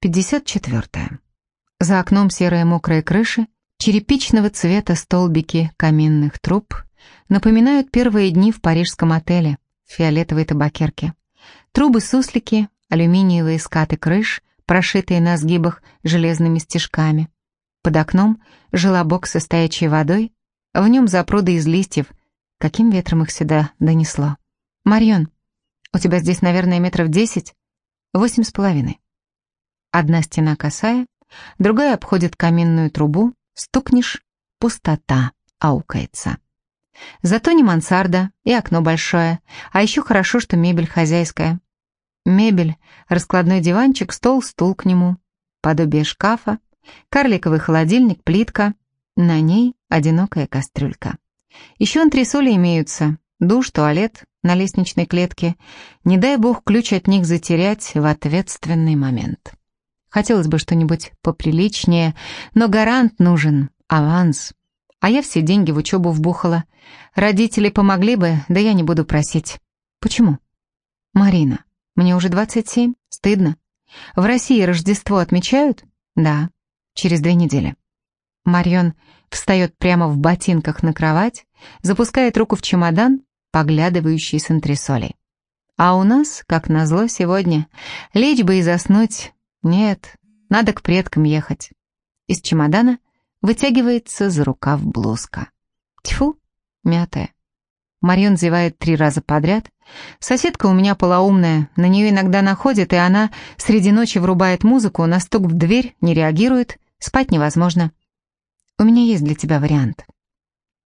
54. За окном серые мокрые крыши, черепичного цвета столбики каминных труб напоминают первые дни в парижском отеле в фиолетовой табакерке. Трубы-суслики, алюминиевые скаты крыш, прошитые на сгибах железными стежками. Под окном желобок со стоячей водой, в нем запруды из листьев. Каким ветром их сюда донесло? «Марьон, у тебя здесь, наверное, метров десять?» «Восемь с половиной». Одна стена косая, другая обходит каминную трубу, стукнешь, пустота аукается. Зато не мансарда и окно большое, а еще хорошо, что мебель хозяйская. Мебель, раскладной диванчик, стол, стул к нему, подобие шкафа, карликовый холодильник, плитка, на ней одинокая кастрюлька. Еще антресоли имеются, душ, туалет на лестничной клетке. Не дай бог ключ от них затерять в ответственный момент. Хотелось бы что-нибудь поприличнее, но гарант нужен, аванс. А я все деньги в учебу вбухала. Родители помогли бы, да я не буду просить. Почему? Марина, мне уже 27, стыдно. В России Рождество отмечают? Да, через две недели. Марьон встает прямо в ботинках на кровать, запускает руку в чемодан, поглядывающий с антресолей. А у нас, как назло сегодня, лечь бы и заснуть, нет, надо к предкам ехать. Из чемодана вытягивается за рукав блузка. Тьфу, мятая. Марьон зевает три раза подряд. Соседка у меня полоумная, на нее иногда находит, и она среди ночи врубает музыку, на стук в дверь не реагирует, спать невозможно. У меня есть для тебя вариант.